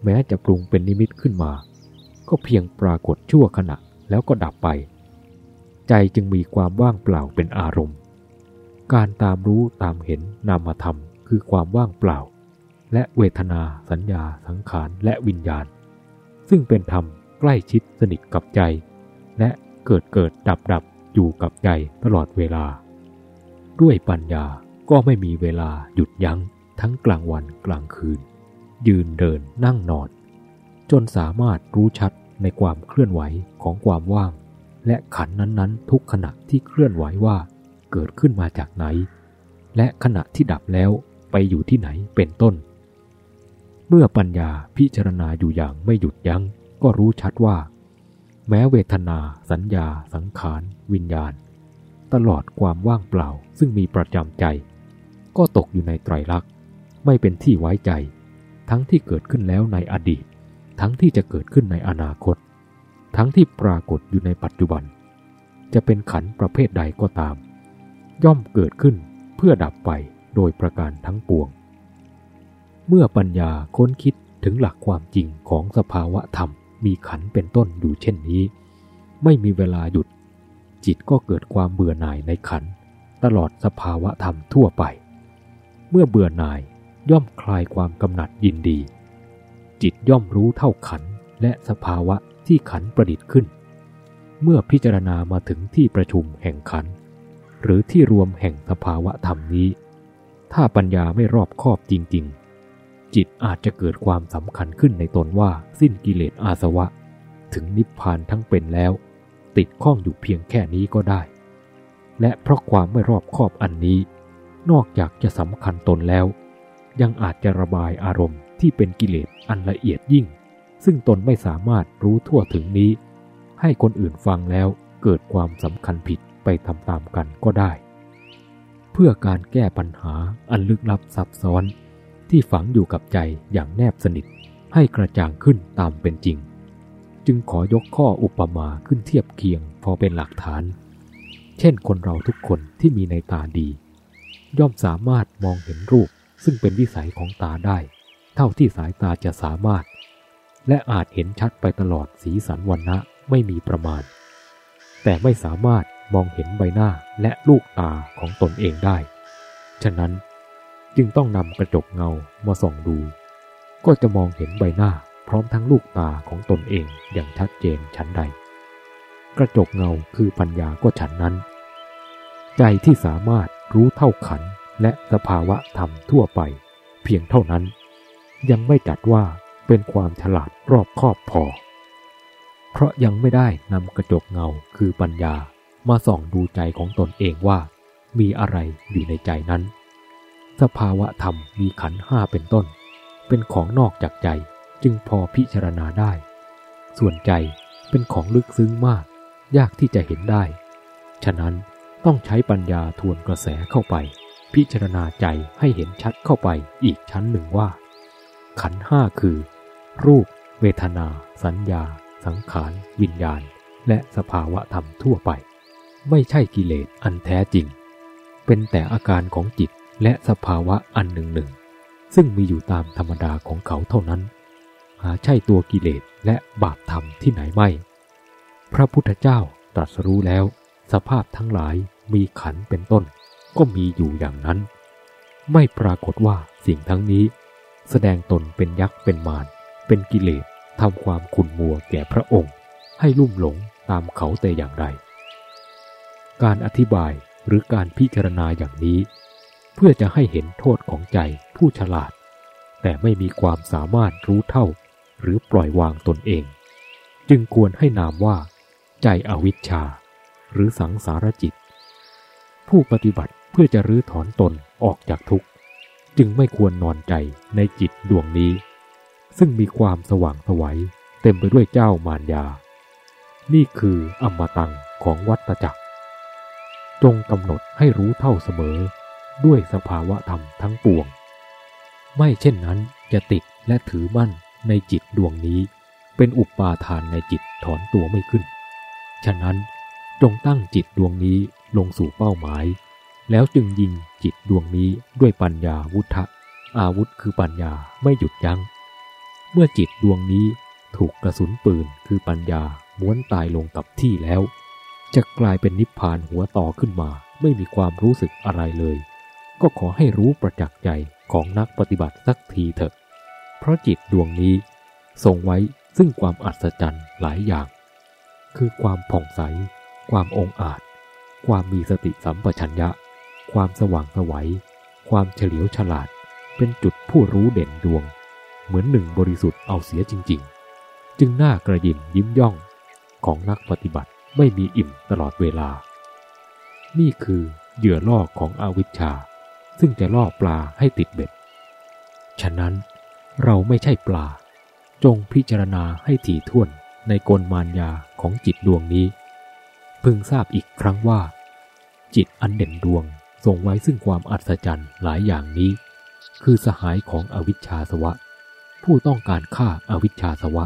แม้จะปรุงเป็นนิมิตขึ้นมา ก็เพียงปรากฏชั่วขณะแล้วก็ดับไป ใจจึงมีความว่างเปล่าเป็นอารมณ์ การตามรู้ตามเห็นนามธรรมคือความว่างเปล่า และเวทนา สัญญา สังขารและวิญญาณ ซึ่งเป็นธรรมใกล้ชิดสนิทกับใจ และเกิดเกิดดับดับอยู่กับใจตลอดเวลา ด้วยปัญญาก็ไม่มีเวลาหยุดยัง้งทั้งกลางวันกลางคืน ยืนเดินนั่งนอน จนสามารถรู้ชัดในความเคลื่อนไหวของความว่าง และขันนั้นๆ ทุกขณะที่เคลื่อนไหวว่าเกิดขึ้นมาจากไหน และขณะที่ดับแล้วไปอยู่ที่ไหนเป็นต้น เมื่อปัญญาพิจารณาอยู่อย่างไม่หยุดยัง้ง ก็รู้ชัดว่า แม้เวทนา สัญญา สังขาร วิญญาณ ตลอดความว่างเปล่าซึ่งมีประจำใจ ก็ตกอยู่ในไตรลักษณ์ไม่เป็นที่ไว้ใจ ทั้งที่เกิดขึ้นแล้วในอดีต ทั้งที่จะเกิดขึ้นในอนาคต ทั้งที่ปรากฏอยู่ในปัจจุบัน จะเป็นขันประเภทใดก็ตาม ย่อมเกิดขึ้นเพื่อดับไปโดยประการทั้งปวง เมื่อปัญญาค้นคิดถึงหลักความจริงของสภาวะธรรมมีขันเป็นต้นอยู่เช่นนี้ ไม่มีเวลาหยุด จิตก็เกิดความเบื่อหน่ายในขัน ตลอดสภาวะธรรมทั่วไป เมื่อเบื่อหน่าย ย่อมคลายความกำหนัดยินดี จิตย่อมรู้เท่าขันและสภาวะที่ขันประดิษฐ์ขึ้น เมื่อพิจารณามาถึงที่ประชุมแห่งขัน หรือที่รวมแห่งสภาวะธรรมนี้ ถ้าปัญญาไม่รอบคอบจริง ๆ จิตอาจจะเกิดความสำคัญขึ้นในตนว่าสิ้นกิเลสอาสวะ ถึงนิพพานทั้งเป็นแล้ว ติดข้องอยู่เพียงแค่นี้ก็ได้ และเพราะความไม่รอบคอบอันนี้ นอกจากจะสำคัญตนแล้ว ยังอาจจะระบายอารมณ์ที่เป็นกิเลสอันละเอียดยิ่ง ซึ่งตนไม่สามารถรู้ทั่วถึงนี้ ให้คนอื่นฟังแล้วเกิดความสำคัญผิดไปทำตามกันก็ได้ เพื่อการแก้ปัญหาอันลึกลับซับซ้อน ที่ฝังอยู่กับใจอย่างแนบสนิทให้กระจ่างขึ้นตามเป็นจริง จึงขอยกข้ออุปมาขึ้นเทียบเคียงพอเป็นหลักฐาน เช่นคนเราทุกคนที่มีในตาดี ย่อมสามารถมองเห็นรูป ซึ่งเป็นวิสัยของตาได้ เท่าที่สายตาจะสามารถ และอาจเห็นชัดไปตลอดสีสันวันนะไม่มีประมาณ แต่ไม่สามารถมองเห็นใบหน้าและลูกตาของตนเองได้ ฉะนั้นจึงต้องนำกระจกเงามาส่องดู ก็จะมองเห็นใบหน้าพร้อมทั้งลูกตาของตนเองอย่างชัดเจนชั้นใด กระจกเงาคือปัญญาก็ฉันนั้น ใจที่สามารถรู้เท่าขัน และสภาวะธรรมทั่วไป เพียงเท่านั้น ยังไม่จัดว่าเป็นความฉลาดรอบคอบพอ เพราะยังไม่ได้นำกระจกเงาคือปัญญามาส่องดูใจของตนเองว่า มีอะไรอยู่ในใจนั้น สภาวะธรรมมีขันห้าเป็นต้น เป็นของนอกจากใจจึงพอพิจารณาได้ ส่วนใจเป็นของลึกซึ้งมาก ยากที่จะเห็นได้ ฉะนั้นต้องใช้ปัญญาทวนกระแสเข้าไป พิจารณาใจให้เห็นชัดเข้าไปอีกชั้นหนึ่งว่า ขันห้าคือ รูป เวทนา สัญญา สังขาร วิญญาณ และสภาวะธรรมทั่วไป ไม่ใช่กิเลสอันแท้จริง เป็นแต่อาการของจิตและสภาวะอันหนึ่งหนึ่งซึ่งมีอยู่ตามธรรมดาของเขาเท่านั้น หาใช่ตัวกิเลสและบาปธรรมที่ไหนไม่ พระพุทธเจ้าตรัสรู้แล้ว สภาพทั้งหลายมีขันเป็นต้น ก็มีอยู่อย่างนั้น ไม่ปรากฏว่าสิ่งทั้งนี้ แสดงตนเป็นยักษ์เป็นมาร เป็นกิเลสทำความขุ่นมัวแก่พระองค์ ให้ลุ่มหลงตามเขาแต่อย่างใด การอธิบายหรือการพิจารณาอย่างนี้ เพื่อจะให้เห็นโทษของใจผู้ฉลาด แต่ไม่มีความสามารถรู้เท่า หรือปล่อยวางตนเอง จึงควรให้นามว่า ใจอวิชชา หรือสังสารจิต ผู้ปฏิบัติ เพื่อจะรื้อถอนตนออกจากทุกข์ จึงไม่ควรนอนใจในจิตดวงนี้ ซึ่งมีความสว่างสวัยเต็มไปด้วยเจ้ามารยา นี่คืออมตังของวัตจักร จงกำหนดให้รู้เท่าเสมอ ด้วยสภาวะธรรมทั้งปวง ไม่เช่นนั้นจะติดและถือมั่นในจิตดวงนี้ เป็นอุปาทานในจิตถอนตัวไม่ขึ้น ฉะนั้นจงตั้งจิตดวงนี้ลงสู่เป้าหมาย แล้วจึงยิงจิตดวงนี้ด้วยปัญญาวุฒะอาวุธคือปัญญาไม่หยุดยัง้ง เมื่อจิตดวงนี้ถูกกระสุนปืนคือปัญญาม้วนตายลงกับที่แล้ว จะกลายเป็นนิพพานหัวต่อขึ้นมา ไม่มีความรู้สึกอะไรเลย ก็ขอให้รู้ประจักษ์ใจของนักปฏิบัติสักทีเถอะ เพราะจิตดวงนี้ทรงไว้ซึ่งความอัศจรรย์หลายอย่าง คือความผ่องใส ความองอาจ ความมีสติสัมปชัญญะ ความสว่างสวัย ความเฉลียวฉลาด เป็นจุดผู้รู้เด่นดวง เหมือนหนึ่งบริสุทธิ์เอาเสียจริง ๆ จึงน่ากระยิมยิ้มย่อง ของนักปฏิบัติไม่มีอิ่มตลอดเวลา นี่คือเหยื่อล่อของอวิชชา ซึ่งจะล่อปลาให้ติดเบ็ด ฉะนั้นเราไม่ใช่ปลา จงพิจารณาให้ถี่ถ้วนในกลมารยาของจิตดวงนี้ พึงทราบอีกครั้งว่า จิตอันเด่นดวง ทรงไว้ซึ่งความอัศจรรย์หลายอย่างนี้ คือสหายของอวิชชาสวะ ผู้ต้องการฆ่าอาวิชชาสวะ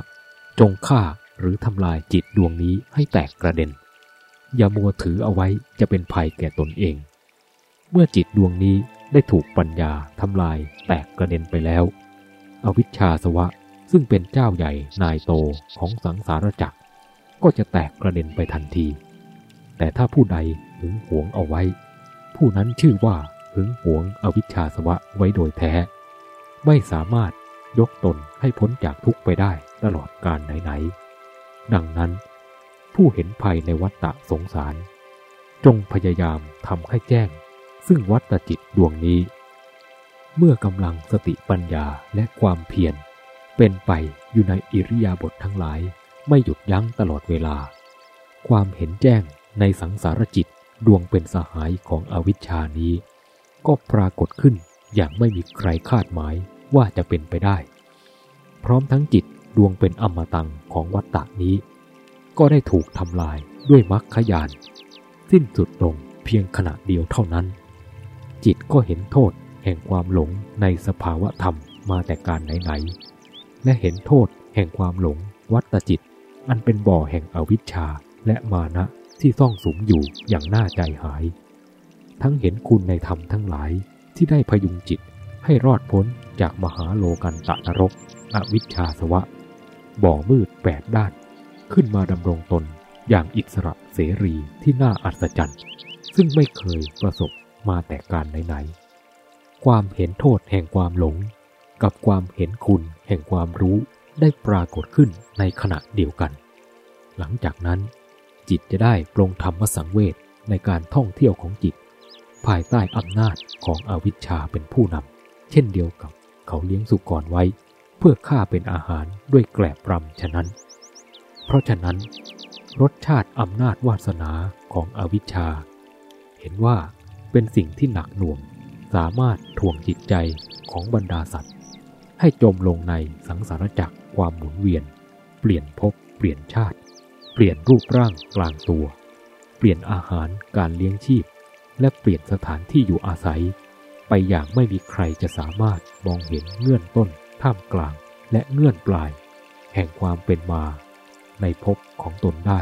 จงฆ่าหรือทำลายจิตดวงนี้ให้แตกกระเด็น อย่ามัวถือเอาไว้จะเป็นภัยแก่ตนเอง เมื่อจิตดวงนี้ได้ถูกปัญญาทำลายแตกกระเด็นไปแล้ว อวิชชาสวะซึ่งเป็นเจ้าใหญ่นายโตของสังสารจักร ก็จะแตกกระเด็นไปทันที แต่ถ้าผู้ใดหึงหวงเอาไว้ ผู้นั้นชื่อว่าหึงหวงอวิชชาสวะไว้โดยแท้ ไม่สามารถยกตนให้พ้นจากทุกข์ไปได้ตลอดกาลไหนๆ ดังนั้น ผู้เห็นภัยในวัฏฏะสงสาร จงพยายามทำให้แจ้ง ซึ่งวัฏฏจิตดวงนี้ เมื่อกำลังสติปัญญาและความเพียรเป็นไปอยู่ในอิริยาบถททั้งหลายไม่หยุดยั้งตลอดเวลา ความเห็นแจ้งในสังสารจิต ดวงเป็นสหายของอวิชชานี้ ก็ปรากฏขึ้นอย่างไม่มีใครคาดหมายว่าจะเป็นไปได้ พร้อมทั้งจิตดวงเป็นอมตังของวัตตะนี้ ก็ได้ถูกทำลายด้วยมรรคยาน สิ้นสุดลงเพียงขณะเดียวเท่านั้น จิตก็เห็นโทษแห่งความหลงในสภาวะธรรมมาแต่การไหนๆและเห็นโทษแห่งความหลงวัตจิต อันเป็นบ่อแห่งอวิชชาและมานะ ที่ซ่องสุมอยู่อย่างน่าใจหาย ทั้งเห็นคุณในธรรมทั้งหลายที่ได้พยุงจิตให้รอดพ้นจากมหาโลกันตะนรก อวิชชาสวะ บ่อมืดแปดด้าน ขึ้นมาดำรงตนอย่างอิสระเสรีที่น่าอัศจรรย์ ซึ่งไม่เคยประสบมาแต่การไหนๆความเห็นโทษแห่งความหลง กับความเห็นคุณแห่งความรู้ได้ปรากฏขึ้นในขณะเดียวกัน หลังจากนั้น จิตจะได้ปรงธรรมสังเวชในการท่องเที่ยวของจิต ภายใต้อำนาจของอวิชชาเป็นผู้นำเช่นเดียวกับเขาเลี้ยงสุกรไว้ เพื่อฆ่าเป็นอาหารด้วยแกลบรำฉะนั้น เพราะฉะนั้น รสชาติอำนาจวาสนาของอวิชชา เห็นว่าเป็นสิ่งที่หนักหน่วง สามารถถ่วงจิตใจของบรรดาสัตว์ ให้จมลงในสังสารจักรความหมุนเวียน เปลี่ยนภพเปลี่ยนชาติ ปลี่ยนรูปร่างกลางตัว เปลี่ยนอาหารการเลี้ยงชีพ และเปลี่ยนสถานที่อยู่อาศัย ไปอย่างไม่มีใครจะสามารถมองเห็นเงื่อนต้น ท่ามกลาง และเงื่อนปลาย แห่งความเป็นมา ในภพของตนได้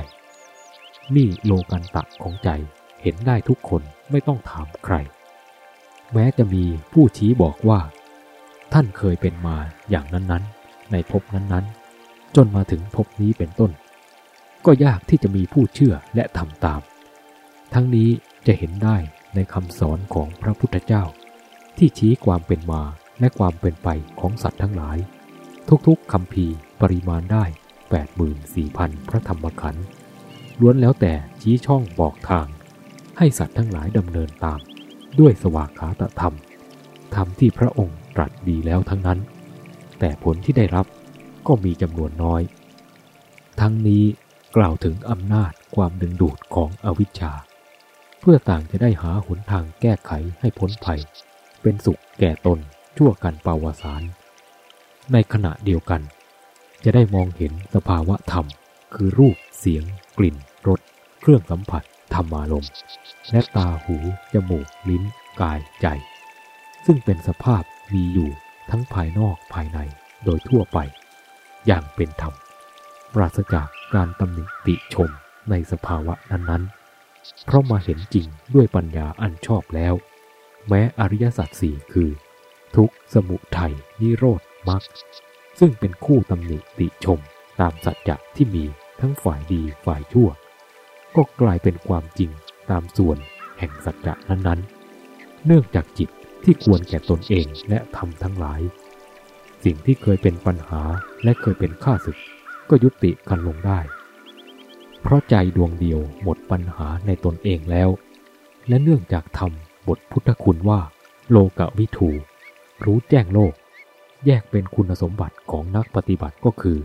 นี่โลกันตะของใจเห็นได้ทุกคนไม่ต้องถามใคร แม้จะมีผู้ชี้บอกว่า ท่านเคยเป็นมาอย่างนั้นๆ ในภพนั้นๆ จนมาถึงภพนี้เป็นต้น ก็ยากที่จะมีผู้เชื่อและทำตาม ทั้งนี้จะเห็นได้ในคำสอนของพระพุทธเจ้า ที่ชี้ความเป็นมาและความเป็นไปของสัตว์ทั้งหลาย ทุกๆคำพีปริมาณได้ 84,000 พระธรรมขันธ์ล้วนแล้วแต่ชี้ช่องบอกทาง ให้สัตว์ทั้งหลายดำเนินตาม ด้วยสวากขาตธรรม ธรรมที่พระองค์ตรัสดีแล้วทั้งนั้น แต่ผลที่ได้รับก็มีจำนวนน้อย ทั้งนี้ กล่าวถึงอำนาจความดึงดูดของอวิชชา เพื่อต่างจะได้หาหนทางแก้ไขให้พ้นภัย เป็นสุขแก่ตนชั่วกันปาวสาร ในขณะเดียวกัน จะได้มองเห็นสภาวะธรรม คือรูปเสียง กลิ่นรสเครื่องสัมผัสธรรมารมณ์และตาหู จมูก ลิ้น กายใจ ซึ่งเป็นสภาพมีอยู่ทั้งภายนอกภายในโดยทั่วไป อย่างเป็นธรรม ราศจากการตำหนิติชมในสภาวะนั้นๆ เพราะมาเห็นจริงด้วยปัญญาอันชอบแล้ว แม้อริยสัจสี่คือ ทุกสมุทัยนิโรธมรรคซึ่งเป็นคู่ตำหนิติชมตามสัจจะที่มีทั้งฝ่ายดีฝ่ายชั่ว ก็กลายเป็นความจริงตามส่วนแห่งสัจจะนั้นๆ เนื่องจากจิตที่ควรแก่ตนเองและทำทั้งหลาย สิ่งที่เคยเป็นปัญหาและเคยเป็นข้าศึก ก็ยุติกันลงได้ เพราะใจดวงเดียวหมดปัญหาในตนเองแล้ว และเนื่องจากทำบทพุทธคุณว่า โลกวิถูรู้แจ้งโลก แยกเป็นคุณสมบัติของนักปฏิบัติก็คือ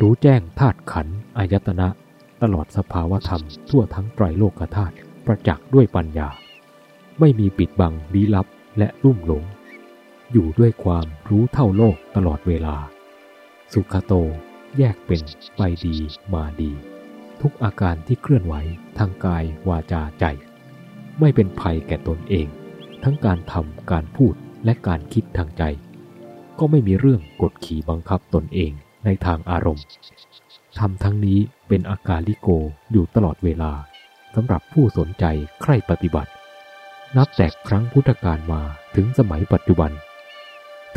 รู้แจ้งธาตุขันอายตนะ ตลอดสภาวธรรมทั่วทั้งไตรโลกธาตุประจักษ์ด้วยปัญญา ไม่มีปิดบังลี้ลับและรุ่มหลง อยู่ด้วยความรู้เท่าโลกตลอดเวลา สุขโต แยกเป็นไปดีมาดี ทุกอาการที่เคลื่อนไหวทางกายวาจาใจ ไม่เป็นภัยแก่ตนเอง ทั้งการทำการพูดและการคิดทางใจ ก็ไม่มีเรื่องกดขี่บังคับตนเองในทางอารมณ์ทำทั้งนี้เป็นอาการลิโกอยู่ตลอดเวลาสำหรับผู้สนใจใคร่ปฏิบัติ นับแต่ครั้งพุทธกาลมาถึงสมัยปัจจุบัน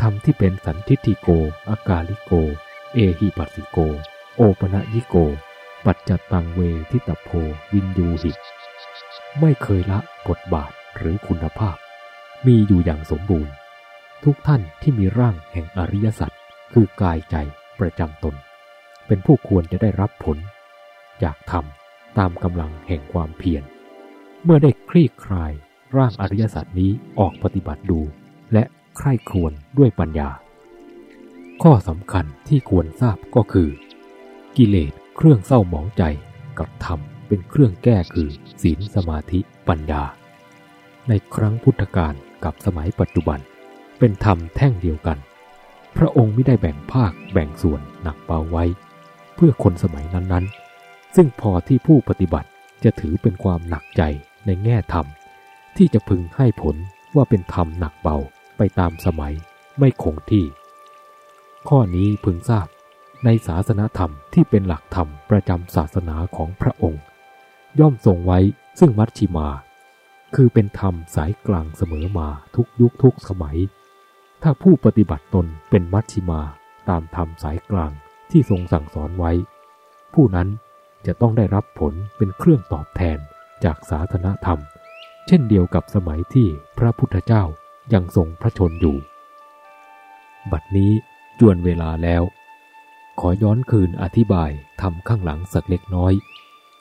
ธรรมที่เป็นสันทิติโก อากาลิโก เอหิปัสสิโก โอปะยิโก ปัจจตังเวทิตโพวินยูหิ ไม่เคยละบทบาทหรือคุณภาพ มีอยู่อย่างสมบูรณ์ ทุกท่านที่มีร่างแห่งอริยสัจคือกายใจประจำตน เป็นผู้ควรจะได้รับผล จากธรรมตามกำลังแห่งความเพียร เมื่อได้คลี่คลายร่างอริยสัจนี้ออกปฏิบัติดู และใคร่ครวญด้วยปัญญา ข้อสำคัญที่ควรทราบก็คือ กิเลสเครื่องเศร้าหมองใจกับธรรมเป็นเครื่องแก้คือศีลสมาธิปัญญา ในครั้งพุทธกาลกับสมัยปัจจุบัน เป็นธรรมแท่งเดียวกัน พระองค์ไม่ได้แบ่งภาคแบ่งส่วนหนักเบาไว้ เพื่อคนสมัยนั้นๆ ซึ่งพอที่ผู้ปฏิบัติจะถือเป็นความหนักใจในแง่ธรรม ที่จะพึงให้ผลว่าเป็นธรรมหนักเบาไปตามสมัยไม่คงที่ ข้อนี้พึงทราบในศาสนาธรรมที่เป็นหลักธรรมประจำศาสนาของพระองค์ ย่อมทรงไว้ซึ่งมัชชิมา คือเป็นธรรมสายกลางเสมอมาทุกยุคทุกสมัย ถ้าผู้ปฏิบัติตนเป็นมัชชิมาตามธรรมสายกลางที่ทรงสั่งสอนไว้ ผู้นั้นจะต้องได้รับผลเป็นเครื่องตอบแทนจากศาสนาธรรม เช่นเดียวกับสมัยที่พระพุทธเจ้ายังทรงพระชนอยู่ บัดนี้ จวนเวลาแล้ว ขอย้อนคืนอธิบายทำข้างหลังสักเล็กน้อย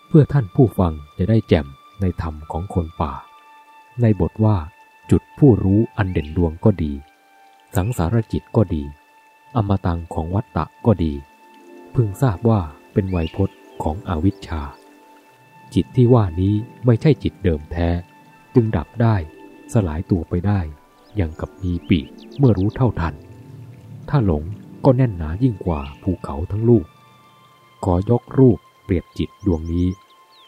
เพื่อท่านผู้ฟังจะได้แจ่มในธรรมของคนป่า ในบทว่าจุดผู้รู้อันเด่นดวงก็ดี สังสารจิตก็ดี อมตังของวัตตะก็ดี พึงทราบว่าเป็นไวยพจน์ของอวิชชา จิตที่ว่านี้ไม่ใช่จิตเดิมแท้ จึงดับได้สลายตัวไปได้อย่างกับมีปีกเมื่อรู้เท่าทัน ถ้าหลงก็แน่นหนายิ่งกว่าภูเขาทั้งลูก ขอยกรูปเปรียบจิตดวงนี้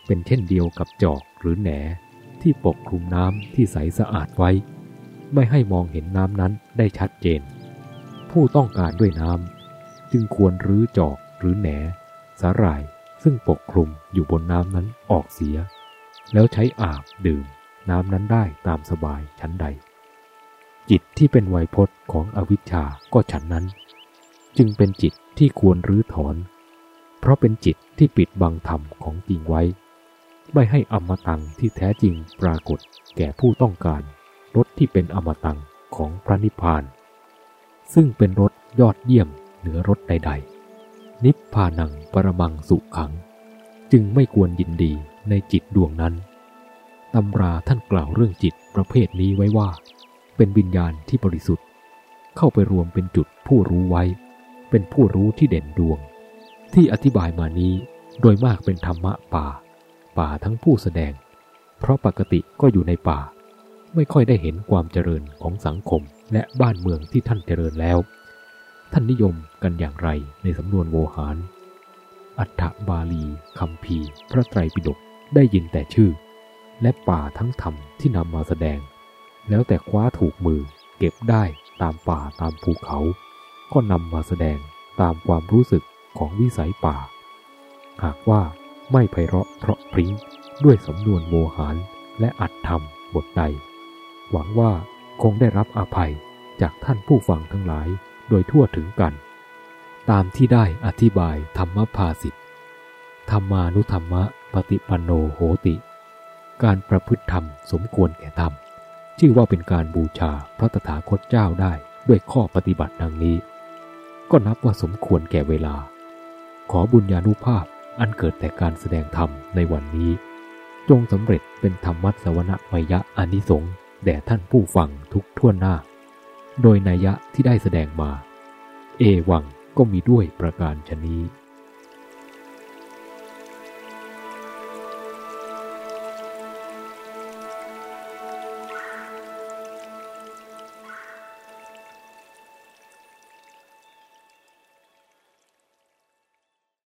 เป็นเช่นเดียวกับจอกหรือแหนที่ปกคลุมน้ำที่ใสสะอาดไว้ ไม่ให้มองเห็นน้ำนั้นได้ชัดเจน ผู้ต้องการด้วยน้ำจึงควรรื้อจอกหรือแหน สาหร่ายซึ่งปกคลุมอยู่บนน้ำนั้นออกเสีย แล้วใช้อาบดื่มน้ำนั้นได้ตามสบายชั้นใด จิตที่เป็นไวยพจน์ของอวิชชาก็ฉันนั้น จึงเป็นจิตที่ควรรื้อถอน เพราะเป็นจิตที่ปิดบังธรรมของจริงไว้ ไม่ให้อมตังที่แท้จริงปรากฏแก่ผู้ต้องการรถที่เป็นอมตังของพระนิพพาน ซึ่งเป็นรถยอดเยี่ยมเหนือรถใด ๆ นิพพานังปรมังสุขัง จึงไม่ควรยินดีในจิตดวงนั้นตำราท่านกล่าวเรื่องจิตประเภทนี้ไว้ว่า เป็นวิญญาณที่บริสุทธิ์ เข้าไปรวมเป็นจุดผู้รู้ไว้ เป็นผู้รู้ที่เด่นดวง ที่อธิบายมานี้โดยมากเป็นธรรมะป่า ป่าทั้งผู้แสดง เพราะปกติก็อยู่ในป่า ไม่ค่อยได้เห็นความเจริญของสังคมและบ้านเมืองที่ท่านเจริญแล้ว ท่านนิยมกันอย่างไรในสำนวนโวหาร อัฏฐบาลีคำพีพระไตรปิฎกได้ยินแต่ชื่อ และป่าทั้งธรรมที่นำมาแสดง แล้วแต่คว้าถูกมือเก็บได้ตามป่าตามภูเขา ก็นำมาแสดงตามความรู้สึกของวิสัยป่า หากว่าไม่ไพเราะเพราะพริ้งด้วยสำนวนโวหารและอัดธรรมบทใด หวังว่าคงได้รับอภัยจากท่านผู้ฟังทั้งหลายโดยทั่วถึงกัน ตามที่ได้อธิบายธรรมภาสิทธธรรมานุธรรมะปฏิปันโนโหติ การประพฤติธรรมสมควรแก่ธรรม ชื่อว่าเป็นการบูชาพระตถาคตเจ้าได้ด้วยข้อปฏิบัติดังนี้ ก็นับว่าสมควรแก่เวลา ขอบุญญาณุภาพอันเกิดแต่การแสดงธรรมในวันนี้ จงสำเร็จเป็นธรรมัสวนะมยะอานิสงส์แด่ท่านผู้ฟังทุกทั่วหน้า โดยนัยยะที่ได้แสดงมา เอวังก็มีด้วยประการชนี้